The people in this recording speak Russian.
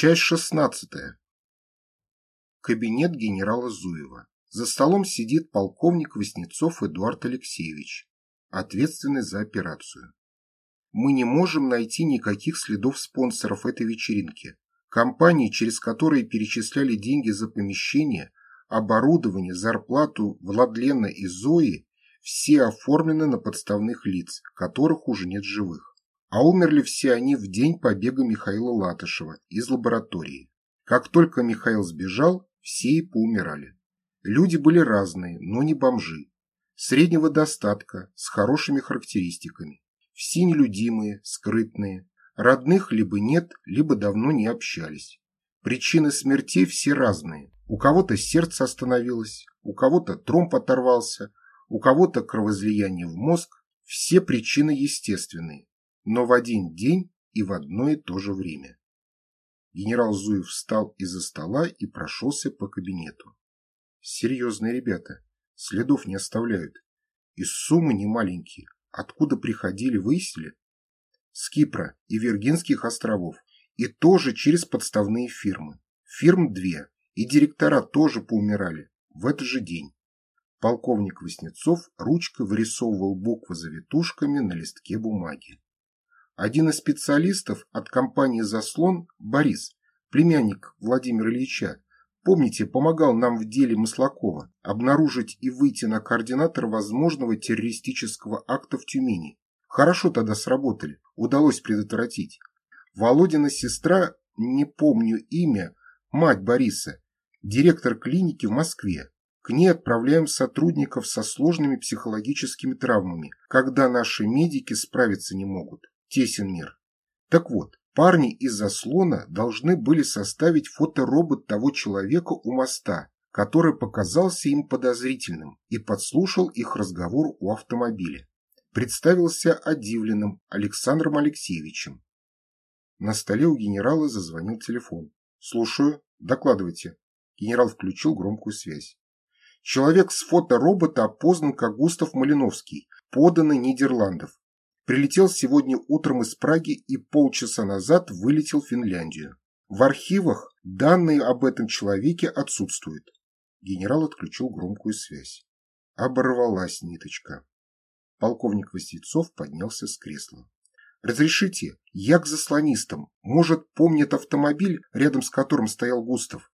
Часть шестнадцатая. Кабинет генерала Зуева. За столом сидит полковник Васнецов Эдуард Алексеевич, ответственный за операцию. Мы не можем найти никаких следов спонсоров этой вечеринки. Компании, через которые перечисляли деньги за помещение, оборудование, зарплату Владлена и Зои, все оформлены на подставных лиц, которых уже нет живых. А умерли все они в день побега Михаила Латышева из лаборатории. Как только Михаил сбежал, все и поумирали. Люди были разные, но не бомжи. Среднего достатка, с хорошими характеристиками. Все нелюдимые, скрытные. Родных либо нет, либо давно не общались. Причины смертей все разные. У кого-то сердце остановилось, у кого-то тромб оторвался, у кого-то кровоизлияние в мозг. Все причины естественные, но в один день и в одно и то же время. Генерал Зуев встал из-за стола и прошелся по кабинету. Серьезные ребята, следов не оставляют. И суммы не маленькие. Откуда приходили, выяснили? С Кипра и Виргинских островов. И тоже через подставные фирмы. Фирм две. И директора тоже поумирали. В этот же день. Полковник Васнецов ручкой вырисовывал буквы завитушками на листке бумаги. Один из специалистов от компании «Заслон» Борис, племянник Владимира Ильича, помните, помогал нам в деле Маслакова обнаружить и выйти на координатор возможного террористического акта в Тюмени. Хорошо тогда сработали, удалось предотвратить. Володина сестра, не помню имя, мать Бориса, директор клиники в Москве. К ней отправляем сотрудников со сложными психологическими травмами, когда наши медики справиться не могут. Тесен мир. Так вот, парни из заслона должны были составить фоторобот того человека у моста, который показался им подозрительным и подслушал их разговор у автомобиля. Представился одивленным Александром Алексеевичем. На столе у генерала зазвонил телефон. «Слушаю. Докладывайте». Генерал включил громкую связь. Человек с фоторобота опознан как Густав Малиновский, поданный Нидерландов. Прилетел сегодня утром из Праги и полчаса назад вылетел в Финляндию. В архивах данные об этом человеке отсутствуют. Генерал отключил громкую связь. Оборвалась ниточка. Полковник Васильцов поднялся с кресла. «Разрешите, я к заслонистам. Может, помнит автомобиль, рядом с которым стоял Густав?